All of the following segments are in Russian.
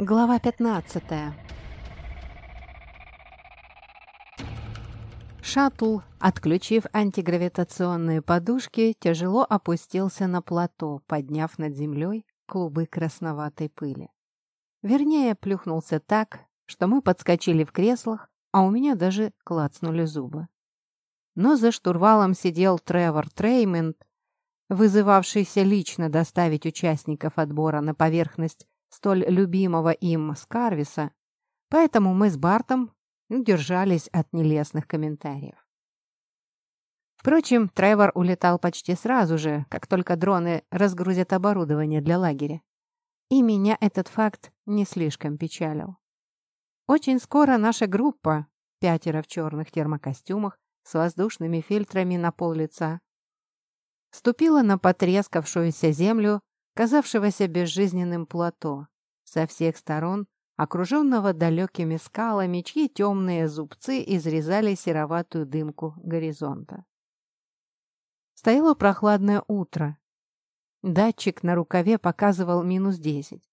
Глава 15 Шаттл, отключив антигравитационные подушки, тяжело опустился на плато, подняв над землей клубы красноватой пыли. Вернее, плюхнулся так, что мы подскочили в креслах, а у меня даже клацнули зубы. Но за штурвалом сидел Тревор Треймент, вызывавшийся лично доставить участников отбора на поверхность столь любимого им Скарвиса, поэтому мы с Бартом держались от нелестных комментариев. Впрочем, Тревор улетал почти сразу же, как только дроны разгрузят оборудование для лагеря. И меня этот факт не слишком печалил. Очень скоро наша группа, пятеро в черных термокостюмах с воздушными фильтрами на пол лица, ступила на потрескавшуюся землю казавшегося безжизненным плато, со всех сторон окруженного далекими скалами, чьи темные зубцы изрезали сероватую дымку горизонта. Стояло прохладное утро. Датчик на рукаве показывал минус десять.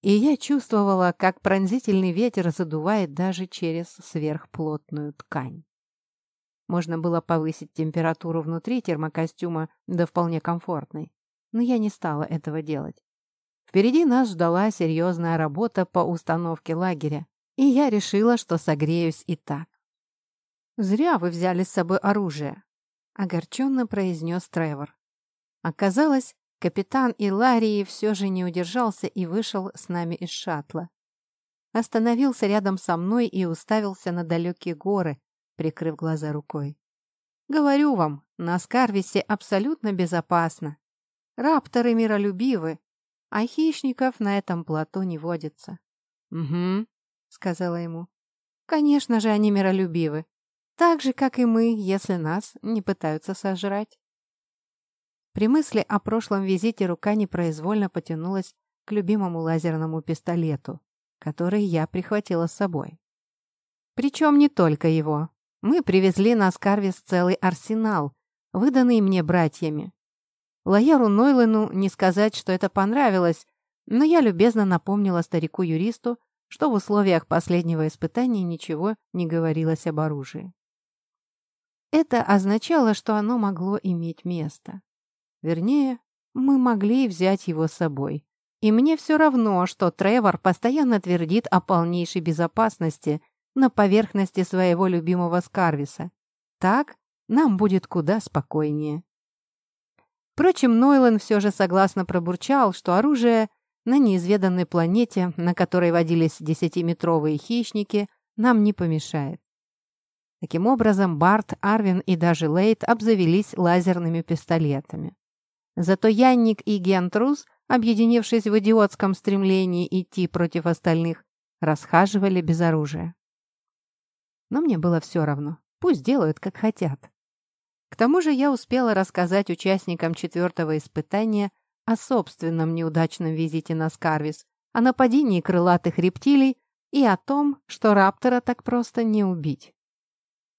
И я чувствовала, как пронзительный ветер задувает даже через сверхплотную ткань. Можно было повысить температуру внутри термокостюма до вполне комфортной но я не стала этого делать. Впереди нас ждала серьезная работа по установке лагеря, и я решила, что согреюсь и так. «Зря вы взяли с собой оружие», — огорченно произнес Тревор. Оказалось, капитан Иларии все же не удержался и вышел с нами из шаттла. Остановился рядом со мной и уставился на далекие горы, прикрыв глаза рукой. «Говорю вам, на Скарвисе абсолютно безопасно. Рапторы миролюбивы, а хищников на этом плато не водится. «Угу», — сказала ему. «Конечно же они миролюбивы. Так же, как и мы, если нас не пытаются сожрать». При мысли о прошлом визите рука непроизвольно потянулась к любимому лазерному пистолету, который я прихватила с собой. Причем не только его. Мы привезли на Скарвис целый арсенал, выданный мне братьями. Лояру Нойлену не сказать, что это понравилось, но я любезно напомнила старику-юристу, что в условиях последнего испытания ничего не говорилось об оружии. Это означало, что оно могло иметь место. Вернее, мы могли взять его с собой. И мне все равно, что Тревор постоянно твердит о полнейшей безопасности на поверхности своего любимого Скарвиса. Так нам будет куда спокойнее. Впрочем, Нойлен все же согласно пробурчал, что оружие на неизведанной планете, на которой водились десятиметровые хищники, нам не помешает. Таким образом, Барт, Арвин и даже Лейт обзавелись лазерными пистолетами. Зато Янник и Гентрус, объединившись в идиотском стремлении идти против остальных, расхаживали без оружия. Но мне было все равно. Пусть делают, как хотят. К тому же я успела рассказать участникам четвертого испытания о собственном неудачном визите на Скарвис, о нападении крылатых рептилий и о том, что раптора так просто не убить.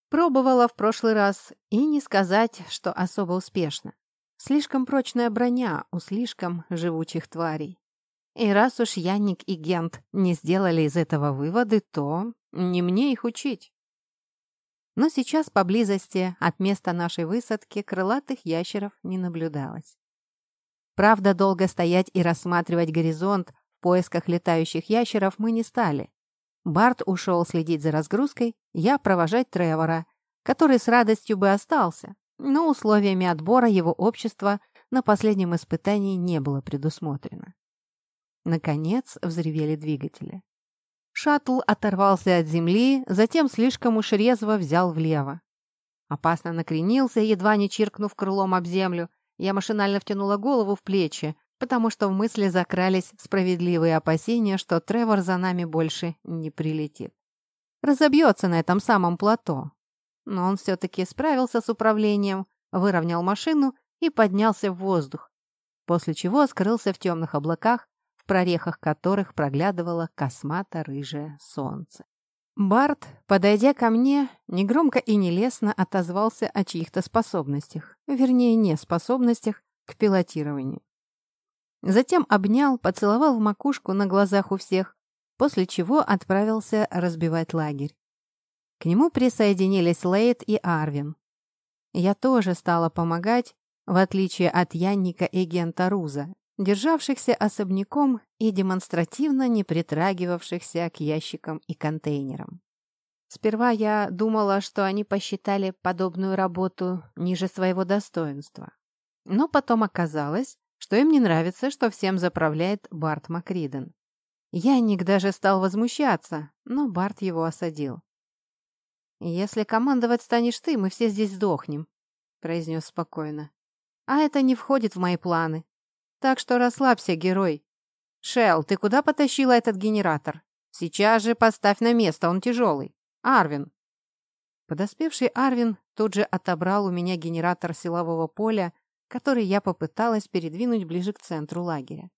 Пробовала в прошлый раз и не сказать, что особо успешно. Слишком прочная броня у слишком живучих тварей. И раз уж Янник и Гент не сделали из этого выводы, то не мне их учить. Но сейчас поблизости от места нашей высадки крылатых ящеров не наблюдалось. Правда, долго стоять и рассматривать горизонт в поисках летающих ящеров мы не стали. Барт ушел следить за разгрузкой, я провожать Тревора, который с радостью бы остался, но условиями отбора его общества на последнем испытании не было предусмотрено. Наконец взревели двигатели. Шаттл оторвался от земли, затем слишком уж резво взял влево. Опасно накренился, едва не чиркнув крылом об землю. Я машинально втянула голову в плечи, потому что в мысли закрались справедливые опасения, что Тревор за нами больше не прилетит. Разобьется на этом самом плато. Но он все-таки справился с управлением, выровнял машину и поднялся в воздух, после чего скрылся в темных облаках, прорехах которых проглядывало космато-рыжее солнце. Барт, подойдя ко мне, негромко и нелестно отозвался о чьих-то способностях, вернее, неспособностях к пилотированию. Затем обнял, поцеловал в макушку на глазах у всех, после чего отправился разбивать лагерь. К нему присоединились Лейд и Арвин. Я тоже стала помогать, в отличие от Янника и Гента Руза, державшихся особняком и демонстративно не притрагивавшихся к ящикам и контейнерам. Сперва я думала, что они посчитали подобную работу ниже своего достоинства. Но потом оказалось, что им не нравится, что всем заправляет Барт Макриден. Янник даже стал возмущаться, но Барт его осадил. «Если командовать станешь ты, мы все здесь сдохнем», — произнес спокойно. «А это не входит в мои планы. Так что расслабься, герой. Шел, ты куда потащила этот генератор? Сейчас же поставь на место, он тяжелый. Арвин!» Подоспевший Арвин тут же отобрал у меня генератор силового поля, который я попыталась передвинуть ближе к центру лагеря.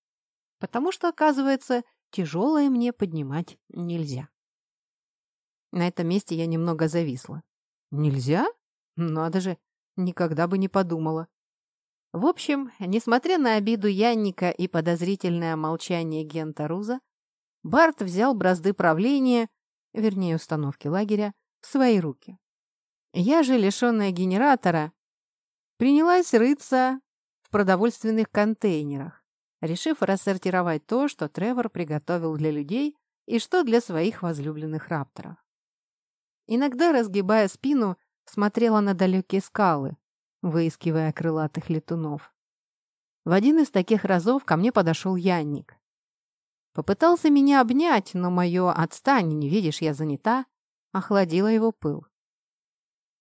Потому что, оказывается, тяжелое мне поднимать нельзя. На этом месте я немного зависла. Нельзя? Надо же, никогда бы не подумала. В общем, несмотря на обиду Янника и подозрительное молчание Гента Руза, Барт взял бразды правления, вернее установки лагеря, в свои руки. Я же, лишенная генератора, принялась рыться в продовольственных контейнерах, решив рассортировать то, что Тревор приготовил для людей и что для своих возлюбленных рапторов. Иногда, разгибая спину, смотрела на далекие скалы, выискивая крылатых летунов. В один из таких разов ко мне подошел Янник. Попытался меня обнять, но мое «отстань, не видишь, я занята» охладило его пыл.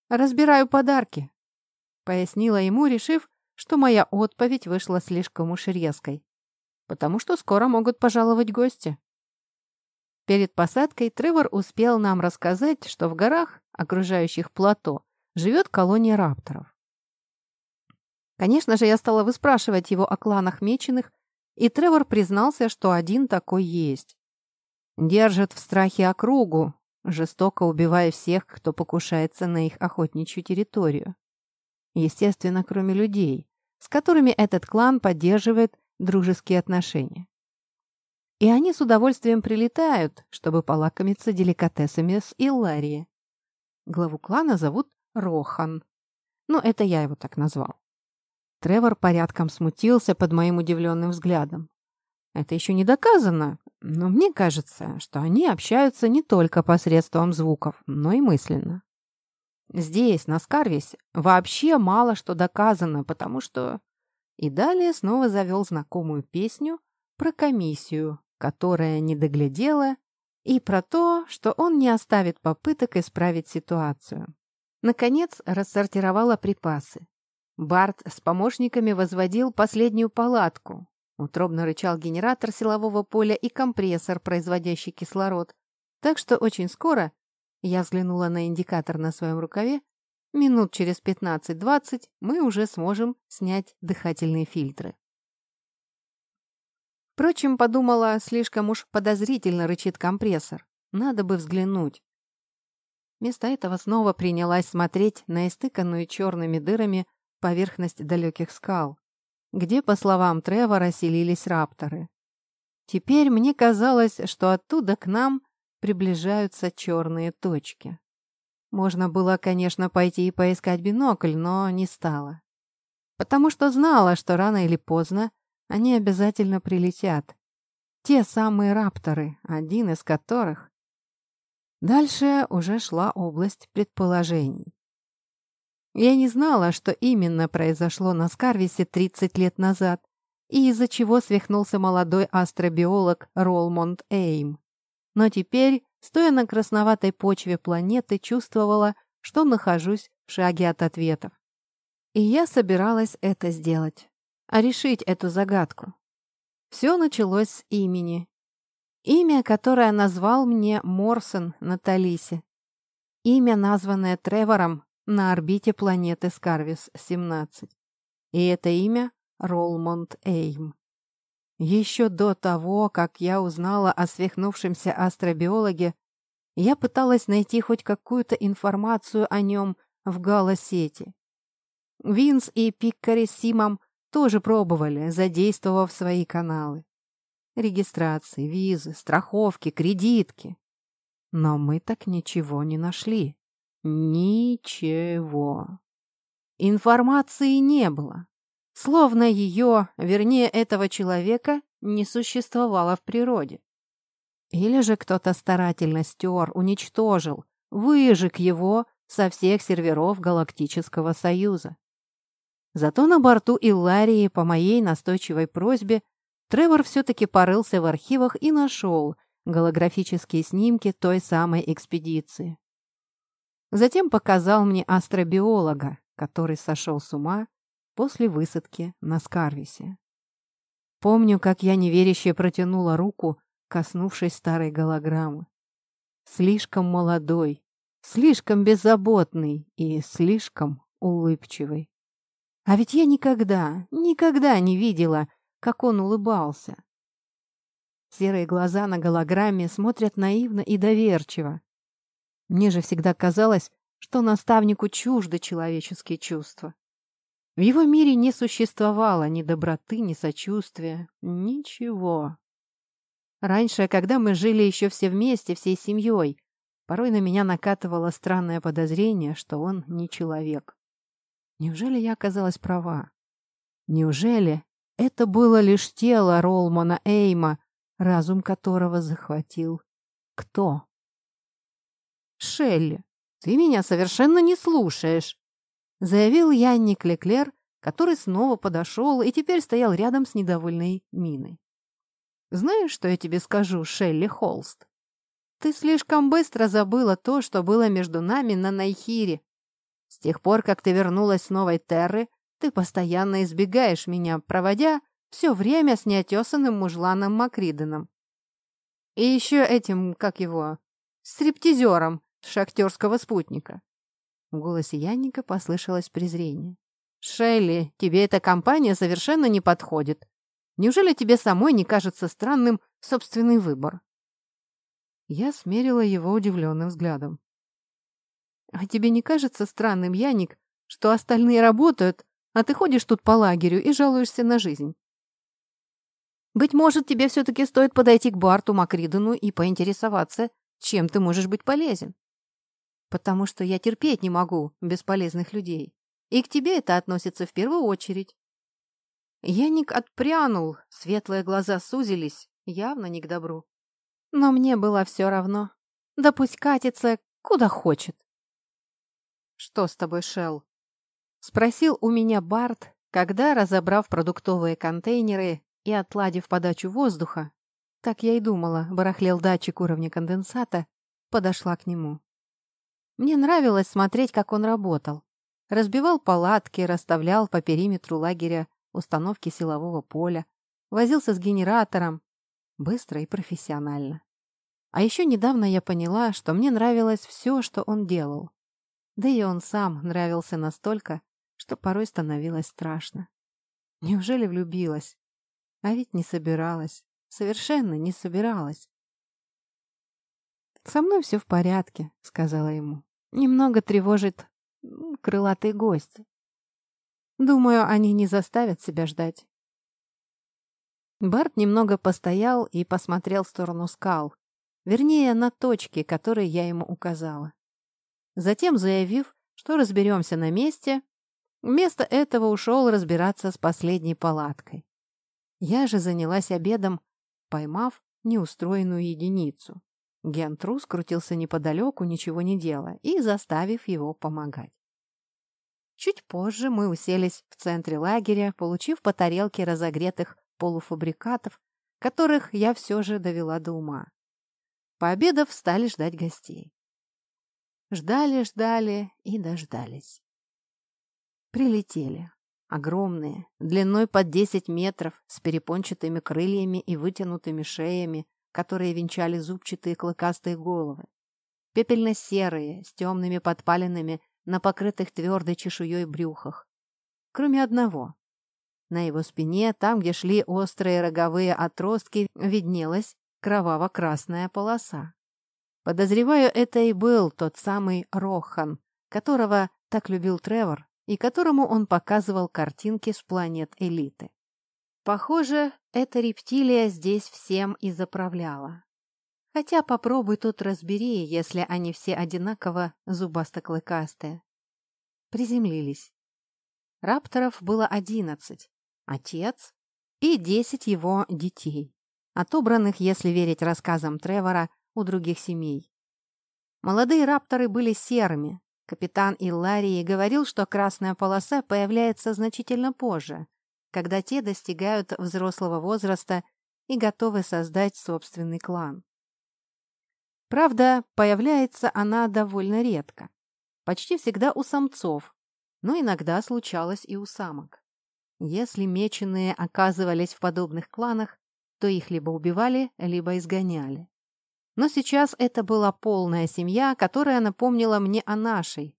«Разбираю подарки», — пояснила ему, решив, что моя отповедь вышла слишком уж резкой, потому что скоро могут пожаловать гости. Перед посадкой Тревор успел нам рассказать, что в горах, окружающих плато, живет колония рапторов. Конечно же, я стала выспрашивать его о кланах меченых, и Тревор признался, что один такой есть. Держит в страхе округу, жестоко убивая всех, кто покушается на их охотничью территорию. Естественно, кроме людей, с которыми этот клан поддерживает дружеские отношения. И они с удовольствием прилетают, чтобы полакомиться деликатесами с Илларии. Главу клана зовут Рохан. Ну, это я его так назвал. Тревор порядком смутился под моим удивленным взглядом. Это еще не доказано, но мне кажется, что они общаются не только посредством звуков, но и мысленно. Здесь, на Скарвисе, вообще мало что доказано, потому что... И далее снова завел знакомую песню про комиссию, которая не доглядела, и про то, что он не оставит попыток исправить ситуацию. Наконец, рассортировала припасы. Барт с помощниками возводил последнюю палатку. Утробно рычал генератор силового поля и компрессор, производящий кислород. Так что очень скоро, я взглянула на индикатор на своем рукаве, минут через 15-20 мы уже сможем снять дыхательные фильтры. Впрочем, подумала, слишком уж подозрительно рычит компрессор. Надо бы взглянуть. Вместо этого снова принялась смотреть на истыканную черными дырами поверхность далеких скал, где, по словам Тревора, селились рапторы. Теперь мне казалось, что оттуда к нам приближаются черные точки. Можно было, конечно, пойти и поискать бинокль, но не стала. Потому что знала, что рано или поздно они обязательно прилетят. Те самые рапторы, один из которых... Дальше уже шла область предположений. Я не знала, что именно произошло на Скарвисе 30 лет назад и из-за чего свихнулся молодой астробиолог Ролмонд Эйм. Но теперь, стоя на красноватой почве планеты, чувствовала, что нахожусь в шаге от ответов. И я собиралась это сделать а решить эту загадку. Все началось с имени. Имя, которое назвал мне Морсон на Талисе. Имя, названное Тревором на орбите планеты Скарвис-17. И это имя Ролмонд Эйм. Еще до того, как я узнала о свихнувшемся астробиологе, я пыталась найти хоть какую-то информацию о нем в галосети. Винс и Пиккари с Симом тоже пробовали, задействовав свои каналы. Регистрации, визы, страховки, кредитки. Но мы так ничего не нашли. Ничего. Информации не было. Словно ее, вернее этого человека, не существовало в природе. Или же кто-то старательно стер, уничтожил, выжег его со всех серверов Галактического Союза. Зато на борту Илларии по моей настойчивой просьбе Тревор все-таки порылся в архивах и нашел голографические снимки той самой экспедиции. Затем показал мне астробиолога, который сошел с ума после высадки на Скарвисе. Помню, как я неверяще протянула руку, коснувшись старой голограммы. Слишком молодой, слишком беззаботный и слишком улыбчивый. А ведь я никогда, никогда не видела, как он улыбался. Серые глаза на голограмме смотрят наивно и доверчиво. Мне же всегда казалось, что наставнику чужды человеческие чувства. В его мире не существовало ни доброты, ни сочувствия, ничего. Раньше, когда мы жили еще все вместе, всей семьей, порой на меня накатывало странное подозрение, что он не человек. Неужели я оказалась права? Неужели это было лишь тело Ролмана Эйма, разум которого захватил кто? «Шелли, ты меня совершенно не слушаешь!» заявил Янник Леклер, который снова подошел и теперь стоял рядом с недовольной миной. «Знаешь, что я тебе скажу, Шелли Холст? Ты слишком быстро забыла то, что было между нами на Найхире. С тех пор, как ты вернулась с Новой Терры, ты постоянно избегаешь меня, проводя все время с неотесанным мужланом Макриденом. И еще этим, как его, стриптизером шахтерского спутника. В голосе Янника послышалось презрение. «Шелли, тебе эта компания совершенно не подходит. Неужели тебе самой не кажется странным собственный выбор?» Я смерила его удивленным взглядом. «А тебе не кажется странным, Яник, что остальные работают, а ты ходишь тут по лагерю и жалуешься на жизнь?» Быть может, тебе все-таки стоит подойти к Барту Макридену и поинтересоваться, чем ты можешь быть полезен. Потому что я терпеть не могу бесполезных людей. И к тебе это относится в первую очередь. Яник отпрянул, светлые глаза сузились, явно не к добру. Но мне было все равно. Да пусть катится куда хочет. «Что с тобой, Шелл?» — спросил у меня Барт, когда, разобрав продуктовые контейнеры, и, отладив подачу воздуха, так я и думала, барахлел датчик уровня конденсата, подошла к нему. Мне нравилось смотреть, как он работал. Разбивал палатки, расставлял по периметру лагеря установки силового поля, возился с генератором. Быстро и профессионально. А еще недавно я поняла, что мне нравилось все, что он делал. Да и он сам нравился настолько, что порой становилось страшно. Неужели влюбилась? А ведь не собиралась. Совершенно не собиралась. «Со мной все в порядке», — сказала ему. «Немного тревожит крылатые гости. Думаю, они не заставят себя ждать». Барт немного постоял и посмотрел в сторону скал, вернее, на точки, которые я ему указала. Затем, заявив, что разберемся на месте, вместо этого ушел разбираться с последней палаткой. Я же занялась обедом, поймав неустроенную единицу. Гентрус крутился неподалеку, ничего не делая, и заставив его помогать. Чуть позже мы уселись в центре лагеря, получив по тарелке разогретых полуфабрикатов, которых я все же довела до ума. Пообедав, стали ждать гостей. Ждали, ждали и дождались. Прилетели. Огромные, длиной под 10 метров, с перепончатыми крыльями и вытянутыми шеями, которые венчали зубчатые клыкастые головы. Пепельно-серые, с темными подпалинами на покрытых твердой чешуей брюхах. Кроме одного. На его спине, там, где шли острые роговые отростки, виднелась кроваво-красная полоса. Подозреваю, это и был тот самый Рохан, которого так любил Тревор и которому он показывал картинки с планет элиты. Похоже, эта рептилия здесь всем и заправляла. Хотя попробуй тут разбери, если они все одинаково зубасто-клыкастые. Приземлились. Рапторов было одиннадцать. Отец и десять его детей, отобранных, если верить рассказам Тревора, у других семей. Молодые рапторы были серыми. Капитан Илларии говорил, что красная полоса появляется значительно позже, когда те достигают взрослого возраста и готовы создать собственный клан. Правда, появляется она довольно редко. Почти всегда у самцов, но иногда случалось и у самок. Если меченые оказывались в подобных кланах, то их либо убивали, либо изгоняли. Но сейчас это была полная семья, которая напомнила мне о нашей.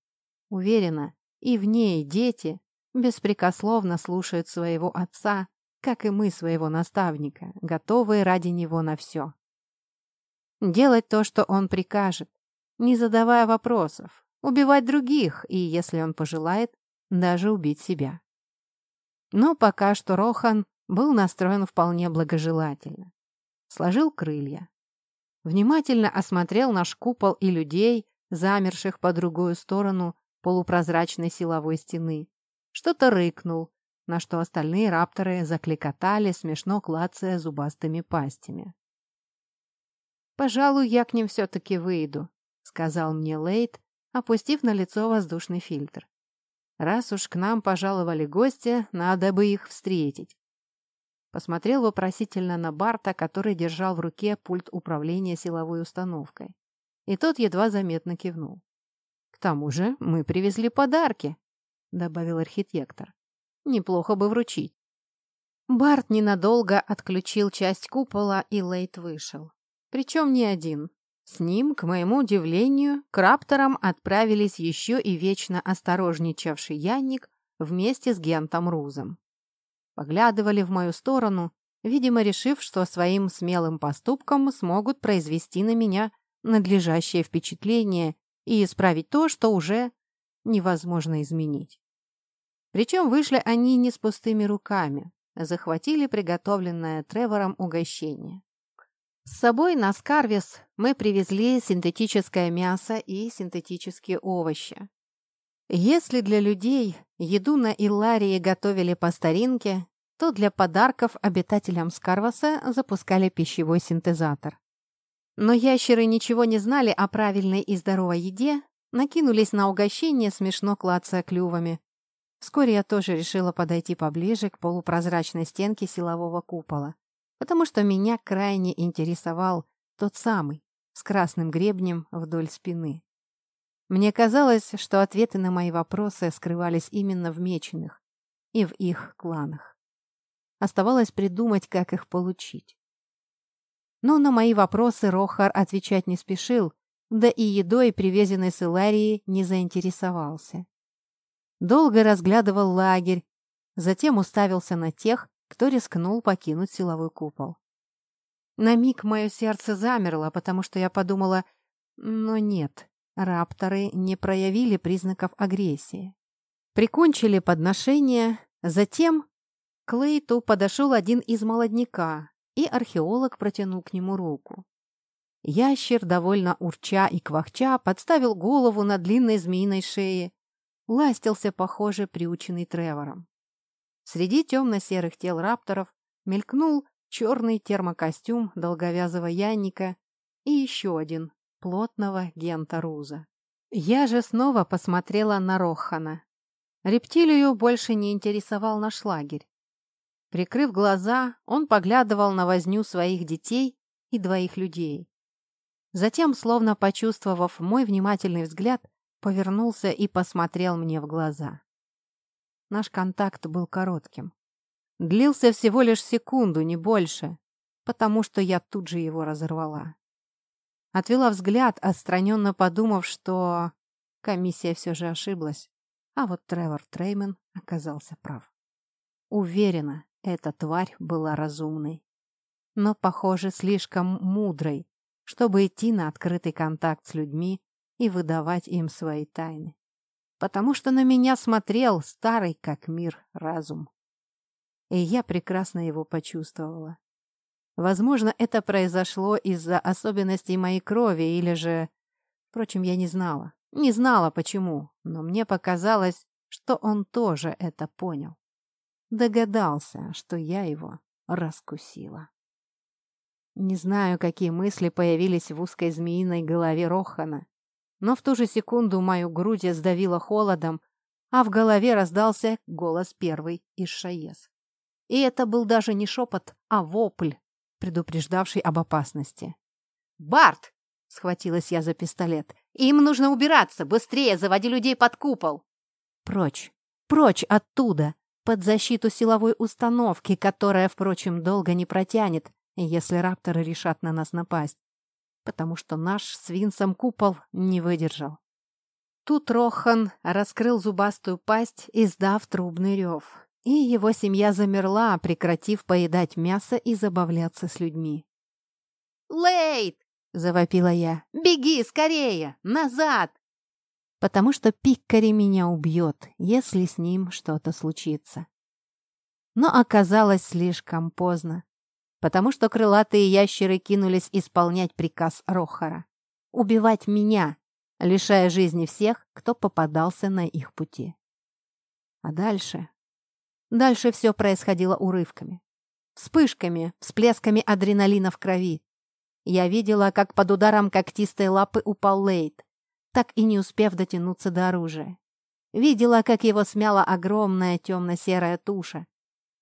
Уверена, и в ней дети беспрекословно слушают своего отца, как и мы своего наставника, готовые ради него на все. Делать то, что он прикажет, не задавая вопросов, убивать других и, если он пожелает, даже убить себя. Но пока что Рохан был настроен вполне благожелательно. Сложил крылья, внимательно осмотрел наш купол и людей, замерших по другую сторону полупрозрачной силовой стены. Что-то рыкнул, на что остальные рапторы закликотали, смешно клацая зубастыми пастями. «Пожалуй, я к ним все-таки выйду», — сказал мне Лейт, опустив на лицо воздушный фильтр. «Раз уж к нам пожаловали гости, надо бы их встретить. Посмотрел вопросительно на Барта, который держал в руке пульт управления силовой установкой. И тот едва заметно кивнул. «К тому же мы привезли подарки», — добавил архитектор. «Неплохо бы вручить». Барт ненадолго отключил часть купола, и Лейт вышел. Причем не один. С ним, к моему удивлению, к рапторам отправились еще и вечно осторожничавший Янник вместе с Гентом Рузом поглядывали в мою сторону, видимо, решив, что своим смелым поступком смогут произвести на меня надлежащее впечатление и исправить то, что уже невозможно изменить. Причем вышли они не с пустыми руками, захватили приготовленное Тревором угощение. С собой на Скарвис мы привезли синтетическое мясо и синтетические овощи. Если для людей еду на Илларии готовили по старинке, то для подарков обитателям Скарваса запускали пищевой синтезатор. Но ящеры ничего не знали о правильной и здоровой еде, накинулись на угощение, смешно клацая клювами. Вскоре я тоже решила подойти поближе к полупрозрачной стенке силового купола, потому что меня крайне интересовал тот самый, с красным гребнем вдоль спины. Мне казалось, что ответы на мои вопросы скрывались именно в меченых и в их кланах. Оставалось придумать, как их получить. Но на мои вопросы Рохар отвечать не спешил, да и едой, привезенной с Иларии, не заинтересовался. Долго разглядывал лагерь, затем уставился на тех, кто рискнул покинуть силовой купол. На миг мое сердце замерло, потому что я подумала, но нет, Рапторы не проявили признаков агрессии. Прикончили подношение, затем к Лейту подошел один из молодняка, и археолог протянул к нему руку. Ящер, довольно урча и квахча, подставил голову на длинной змеиной шее, ластился, похоже, приученный Тревором. Среди темно-серых тел рапторов мелькнул черный термокостюм долговязого янника и еще один, плотного Гента Руза. Я же снова посмотрела на Рохана. Рептилию больше не интересовал наш лагерь. Прикрыв глаза, он поглядывал на возню своих детей и двоих людей. Затем, словно почувствовав мой внимательный взгляд, повернулся и посмотрел мне в глаза. Наш контакт был коротким. Длился всего лишь секунду, не больше, потому что я тут же его разорвала. Отвела взгляд, отстраненно подумав, что комиссия все же ошиблась. А вот Тревор Треймен оказался прав. Уверена, эта тварь была разумной. Но, похоже, слишком мудрой, чтобы идти на открытый контакт с людьми и выдавать им свои тайны. Потому что на меня смотрел старый как мир разум. и я прекрасно его почувствовала. Возможно, это произошло из-за особенностей моей крови или же... Впрочем, я не знала. Не знала, почему, но мне показалось, что он тоже это понял. Догадался, что я его раскусила. Не знаю, какие мысли появились в узкой змеиной голове Рохана, но в ту же секунду мою грудь сдавило холодом, а в голове раздался голос первый из Шаес. И это был даже не шепот, а вопль, предупреждавший об опасности. «Барт!» — схватилась я за пистолет. «Им нужно убираться! Быстрее! Заводи людей под купол!» «Прочь! Прочь оттуда! Под защиту силовой установки, которая, впрочем, долго не протянет, если рапторы решат на нас напасть, потому что наш с Винсом купол не выдержал. Тут Рохан раскрыл зубастую пасть, издав трубный рев, и его семья замерла, прекратив поедать мясо и забавляться с людьми. «Лейт!» — завопила я. «Беги скорее! Назад!» Потому что Пиккари меня убьет, если с ним что-то случится. Но оказалось слишком поздно потому что крылатые ящеры кинулись исполнять приказ Рохара — убивать меня, лишая жизни всех, кто попадался на их пути. А дальше? Дальше все происходило урывками. Вспышками, всплесками адреналина в крови. Я видела, как под ударом когтистой лапы упал Лейд, так и не успев дотянуться до оружия. Видела, как его смяла огромная темно-серая туша,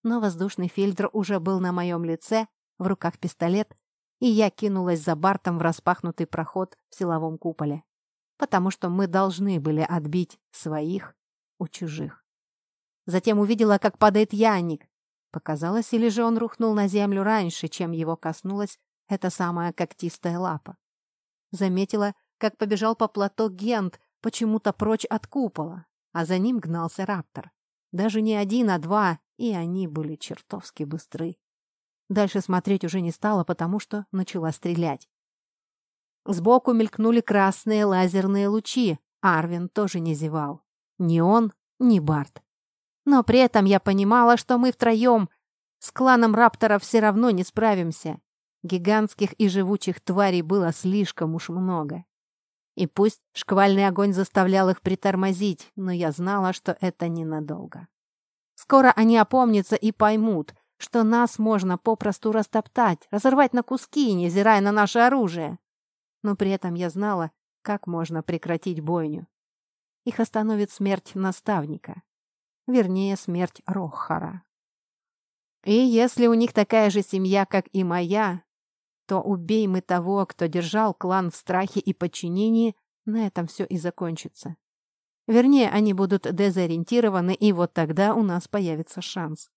но воздушный фильтр уже был на моем лице, в руках пистолет, и я кинулась за Бартом в распахнутый проход в силовом куполе, потому что мы должны были отбить своих у чужих. Затем увидела, как падает Янник. Показалось, или же он рухнул на землю раньше, чем его коснулась эта самая когтистая лапа. Заметила, как побежал по плато Гент, почему-то прочь от купола, а за ним гнался раптор. Даже не один, а два, и они были чертовски быстры. Дальше смотреть уже не стала, потому что начала стрелять. Сбоку мелькнули красные лазерные лучи. Арвин тоже не зевал. Ни он, ни Барт. Но при этом я понимала, что мы втроем с кланом рапторов все равно не справимся. Гигантских и живучих тварей было слишком уж много. И пусть шквальный огонь заставлял их притормозить, но я знала, что это ненадолго. Скоро они опомнятся и поймут, что нас можно попросту растоптать, разорвать на куски, невзирая на наше оружие. Но при этом я знала, как можно прекратить бойню. Их остановит смерть наставника. Вернее, смерть Рохара. И если у них такая же семья, как и моя, то убей мы того, кто держал клан в страхе и подчинении, на этом все и закончится. Вернее, они будут дезориентированы, и вот тогда у нас появится шанс.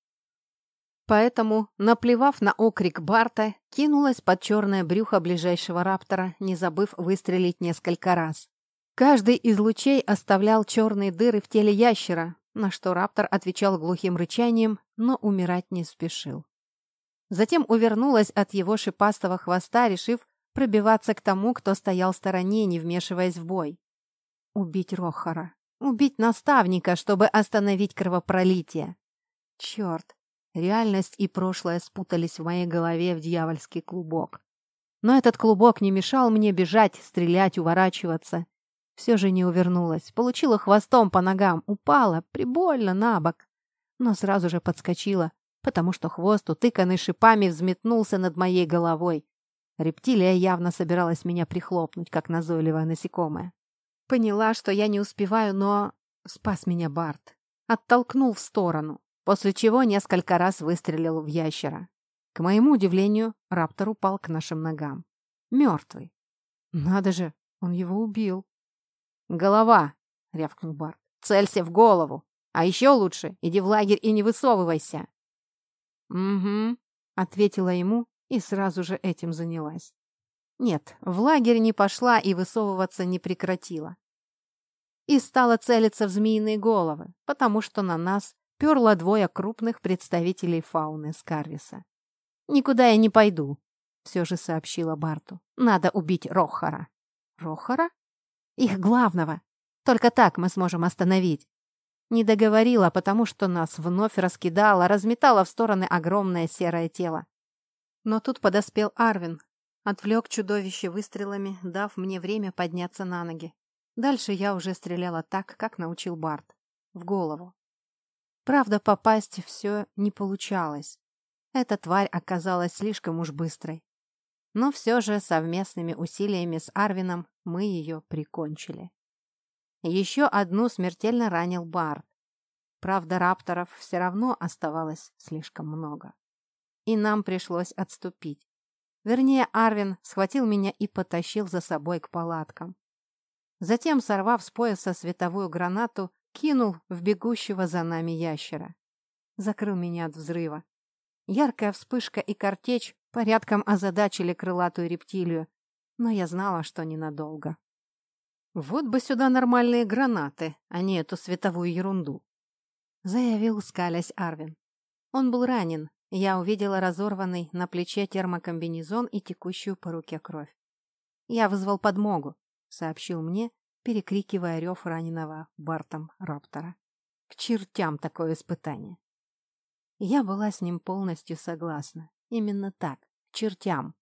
Поэтому, наплевав на окрик Барта, кинулась под черное брюхо ближайшего раптора, не забыв выстрелить несколько раз. Каждый из лучей оставлял черные дыры в теле ящера, на что раптор отвечал глухим рычанием, но умирать не спешил. Затем увернулась от его шипастого хвоста, решив пробиваться к тому, кто стоял в стороне, не вмешиваясь в бой. Убить Рохара. Убить наставника, чтобы остановить кровопролитие. Черт, Реальность и прошлое спутались в моей голове в дьявольский клубок. Но этот клубок не мешал мне бежать, стрелять, уворачиваться. Все же не увернулась. Получила хвостом по ногам, упала, прибольно на бок. Но сразу же подскочила, потому что хвост, утыканный шипами, взметнулся над моей головой. Рептилия явно собиралась меня прихлопнуть, как назойливое насекомое. Поняла, что я не успеваю, но... Спас меня Барт. Оттолкнул в сторону после чего несколько раз выстрелил в ящера. К моему удивлению, раптор упал к нашим ногам. Мертвый. Надо же, он его убил. «Голова!» — рявкнул Барт. «Целься в голову! А еще лучше иди в лагерь и не высовывайся!» «Угу», — ответила ему и сразу же этим занялась. Нет, в лагерь не пошла и высовываться не прекратила. И стала целиться в змеиные головы, потому что на нас перло двое крупных представителей фауны Скарвиса. «Никуда я не пойду», — все же сообщила Барту. «Надо убить Рохара». «Рохара?» «Их главного. Только так мы сможем остановить». Не договорила, потому что нас вновь раскидало, разметало в стороны огромное серое тело. Но тут подоспел Арвин, отвлек чудовище выстрелами, дав мне время подняться на ноги. Дальше я уже стреляла так, как научил Барт. В голову. Правда, попасть все не получалось. Эта тварь оказалась слишком уж быстрой. Но все же совместными усилиями с Арвином мы ее прикончили. Еще одну смертельно ранил Барт. Правда, рапторов все равно оставалось слишком много. И нам пришлось отступить. Вернее, Арвин схватил меня и потащил за собой к палаткам. Затем, сорвав с пояса световую гранату, кинул в бегущего за нами ящера. Закрыл меня от взрыва. Яркая вспышка и картечь порядком озадачили крылатую рептилию, но я знала, что ненадолго. «Вот бы сюда нормальные гранаты, а не эту световую ерунду», — заявил, скалясь Арвин. Он был ранен, я увидела разорванный на плече термокомбинезон и текущую по руке кровь. «Я вызвал подмогу», — сообщил мне, перекрикивая рев раненого Бартом Раптора. «К чертям такое испытание!» Я была с ним полностью согласна. Именно так, к чертям.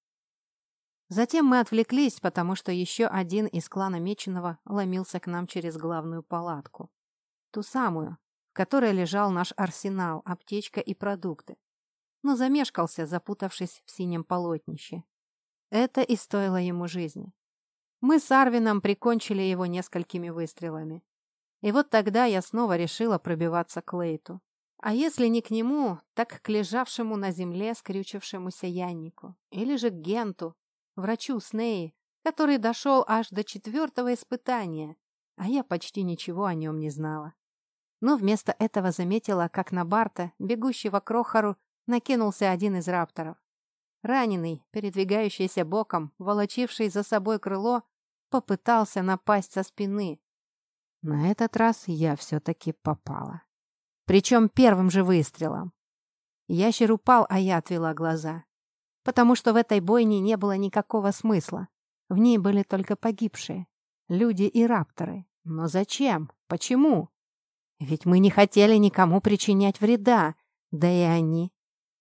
Затем мы отвлеклись, потому что еще один из клана Меченого ломился к нам через главную палатку. Ту самую, в которой лежал наш арсенал, аптечка и продукты. Но замешкался, запутавшись в синем полотнище. Это и стоило ему жизни. Мы с Арвином прикончили его несколькими выстрелами. И вот тогда я снова решила пробиваться к Лейту. А если не к нему, так к лежавшему на земле скрючившемуся Яннику. Или же к Генту, врачу Снеи, который дошел аж до четвертого испытания, а я почти ничего о нем не знала. Но вместо этого заметила, как на Барта, бегущего к Рохару, накинулся один из рапторов. Раненый, передвигающийся боком, волочивший за собой крыло, попытался напасть со спины. На этот раз я все-таки попала. Причем первым же выстрелом. Ящер упал, а я отвела глаза. Потому что в этой бойне не было никакого смысла. В ней были только погибшие. Люди и рапторы. Но зачем? Почему? Ведь мы не хотели никому причинять вреда. Да и они.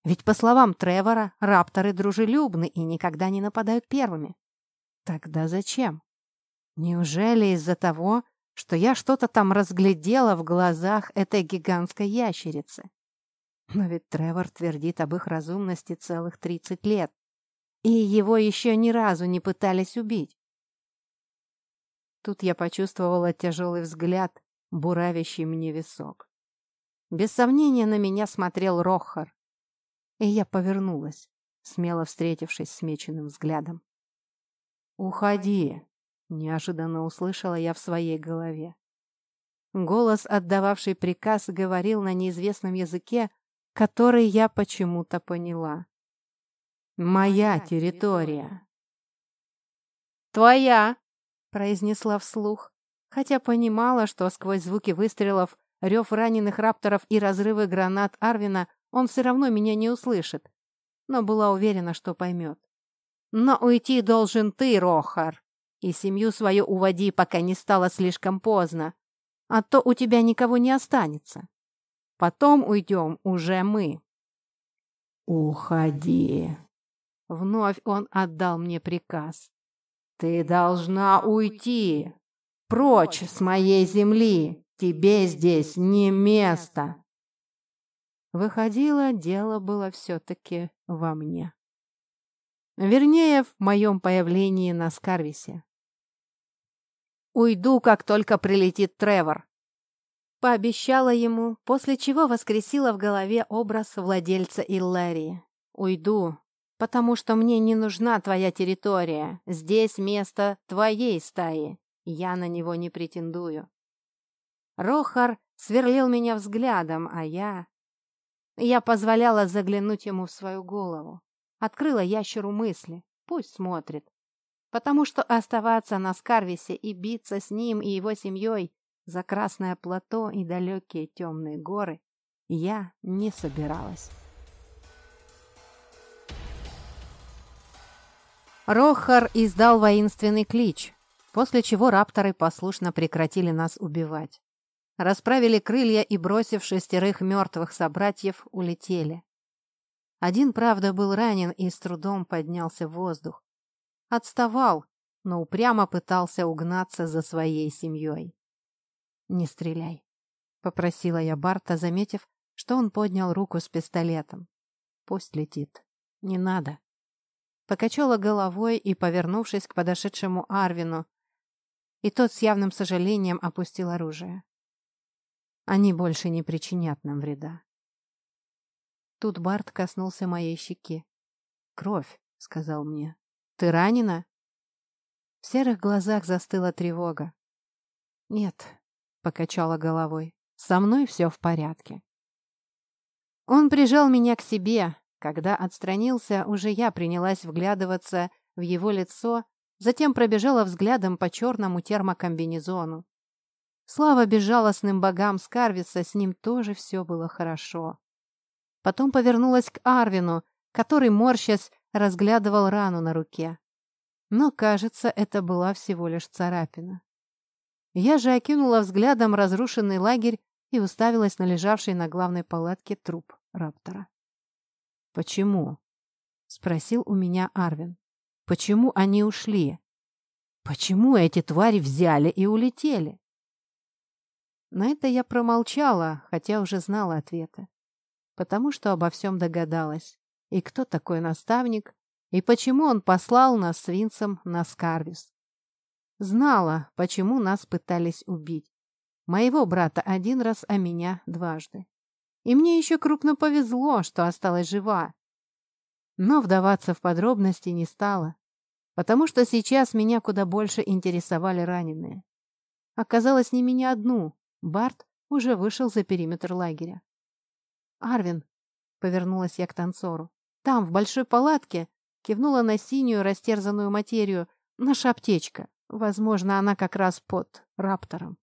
Ведь, по словам Тревора, рапторы дружелюбны и никогда не нападают первыми. Тогда зачем? Неужели из-за того, что я что-то там разглядела в глазах этой гигантской ящерицы. Но ведь Тревор твердит об их разумности целых 30 лет, и его еще ни разу не пытались убить. Тут я почувствовала тяжелый взгляд, буравящий мне висок. Без сомнения на меня смотрел Рохар, и я повернулась, смело встретившись с меченым взглядом. «Уходи!» Неожиданно услышала я в своей голове. Голос, отдававший приказ, говорил на неизвестном языке, который я почему-то поняла. «Моя территория». «Твоя», — произнесла вслух, хотя понимала, что сквозь звуки выстрелов, рев раненых рапторов и разрывы гранат Арвина он все равно меня не услышит, но была уверена, что поймет. «Но уйти должен ты, Рохар!» И семью свою уводи, пока не стало слишком поздно, а то у тебя никого не останется. Потом уйдем уже мы». «Уходи!» Вновь он отдал мне приказ. «Ты должна уйти! Прочь с моей земли! Тебе здесь не место!» Выходило, дело было все-таки во мне. Вернее, в моем появлении на Скарвисе. Уйду, как только прилетит Тревор. Пообещала ему, после чего воскресила в голове образ владельца Илларии. Уйду, потому что мне не нужна твоя территория. Здесь место твоей стаи. Я на него не претендую. Рохар сверлил меня взглядом, а я... Я позволяла заглянуть ему в свою голову. Открыла ящеру мысли. Пусть смотрит потому что оставаться на Скарвисе и биться с ним и его семьей за Красное плато и далекие темные горы я не собиралась. Рохар издал воинственный клич, после чего рапторы послушно прекратили нас убивать. расправили крылья и, бросив шестерых мертвых собратьев, улетели. Один, правда, был ранен и с трудом поднялся в воздух. Отставал, но упрямо пытался угнаться за своей семьей. «Не стреляй», — попросила я Барта, заметив, что он поднял руку с пистолетом. «Пусть летит. Не надо». Покачала головой и, повернувшись к подошедшему Арвину, и тот с явным сожалением опустил оружие. Они больше не причинят нам вреда. Тут Барт коснулся моей щеки. «Кровь», — сказал мне. «Ты ранена?» В серых глазах застыла тревога. «Нет», — покачала головой, — «со мной все в порядке». Он прижал меня к себе. Когда отстранился, уже я принялась вглядываться в его лицо, затем пробежала взглядом по черному термокомбинезону. Слава безжалостным богам Скарвиса, с ним тоже все было хорошо. Потом повернулась к Арвину, который, морщась, разглядывал рану на руке. Но, кажется, это была всего лишь царапина. Я же окинула взглядом разрушенный лагерь и уставилась на лежавший на главной палатке труп Раптора. «Почему?» — спросил у меня Арвин. «Почему они ушли? Почему эти твари взяли и улетели?» На это я промолчала, хотя уже знала ответы. Потому что обо всем догадалась. И кто такой наставник, и почему он послал нас с Винсом на Скарвис. Знала, почему нас пытались убить. Моего брата один раз, а меня дважды. И мне еще крупно повезло, что осталась жива. Но вдаваться в подробности не стала, потому что сейчас меня куда больше интересовали раненые. Оказалось, не меня одну. Барт уже вышел за периметр лагеря. «Арвин», — повернулась я к танцору, — «там, в большой палатке, Кивнула на синюю растерзанную материю. Наша аптечка. Возможно, она как раз под раптором.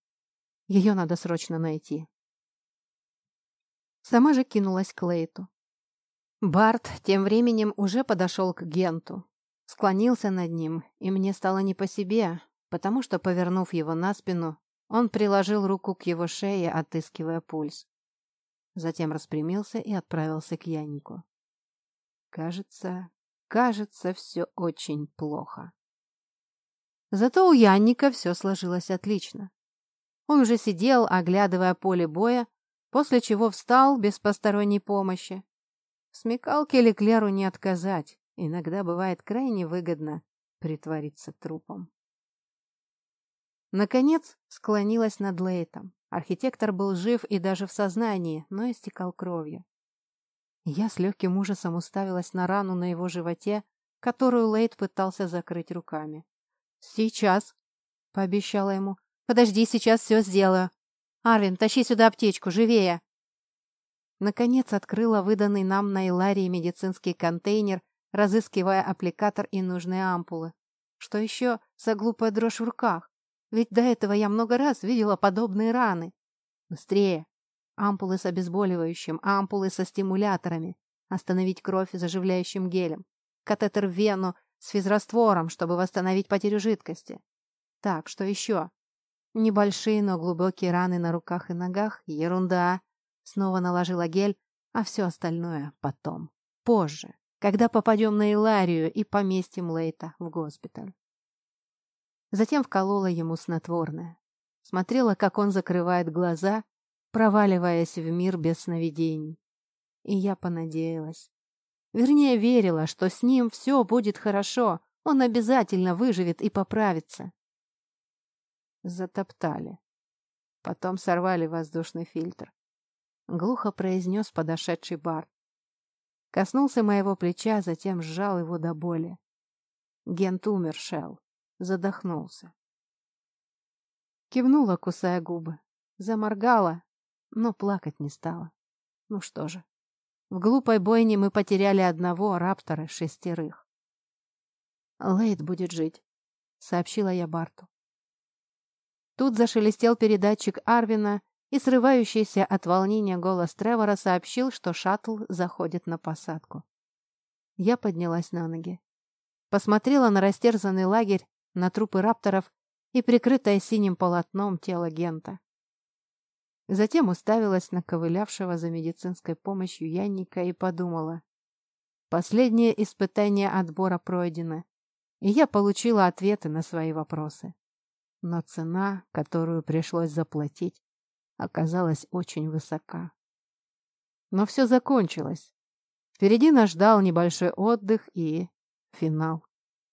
Ее надо срочно найти. Сама же кинулась к Лейту. Барт тем временем уже подошел к Генту. Склонился над ним, и мне стало не по себе, потому что, повернув его на спину, он приложил руку к его шее, отыскивая пульс. Затем распрямился и отправился к Яннику. Кажется, Кажется, все очень плохо. Зато у Янника все сложилось отлично. Он уже сидел, оглядывая поле боя, после чего встал без посторонней помощи. В смекалке Леклеру не отказать. Иногда бывает крайне выгодно притвориться трупом. Наконец склонилась над Лейтом. Архитектор был жив и даже в сознании, но истекал кровью. Я с легким ужасом уставилась на рану на его животе, которую Лейд пытался закрыть руками. «Сейчас», — пообещала ему. «Подожди, сейчас все сделаю. Арвин, тащи сюда аптечку, живее!» Наконец открыла выданный нам на Иларии медицинский контейнер, разыскивая аппликатор и нужные ампулы. Что еще за глупая дрожь в руках? Ведь до этого я много раз видела подобные раны. «Быстрее!» Ампулы с обезболивающим, ампулы со стимуляторами, остановить кровь заживляющим гелем, катетер в вену с физраствором, чтобы восстановить потерю жидкости. Так, что еще? Небольшие, но глубокие раны на руках и ногах. Ерунда. Снова наложила гель, а все остальное потом. Позже, когда попадем на Иларию и поместим Лейта в госпиталь. Затем вколола ему снотворное. Смотрела, как он закрывает глаза проваливаясь в мир без сновидений. И я понадеялась. Вернее, верила, что с ним все будет хорошо, он обязательно выживет и поправится. Затоптали. Потом сорвали воздушный фильтр. Глухо произнес подошедший бар. Коснулся моего плеча, затем сжал его до боли. Гент умер, Шелл. Задохнулся. Кивнула, кусая губы. Заморгала, но плакать не стала. Ну что же, в глупой бойне мы потеряли одного раптора шестерых. «Лейд будет жить», — сообщила я Барту. Тут зашелестел передатчик Арвина, и срывающийся от волнения голос Тревора сообщил, что шаттл заходит на посадку. Я поднялась на ноги. Посмотрела на растерзанный лагерь, на трупы рапторов и прикрытое синим полотном тело Гента. Затем уставилась на ковылявшего за медицинской помощью Янника и подумала. Последнее испытание отбора пройдено, и я получила ответы на свои вопросы. Но цена, которую пришлось заплатить, оказалась очень высока. Но все закончилось. Впереди нас ждал небольшой отдых и финал.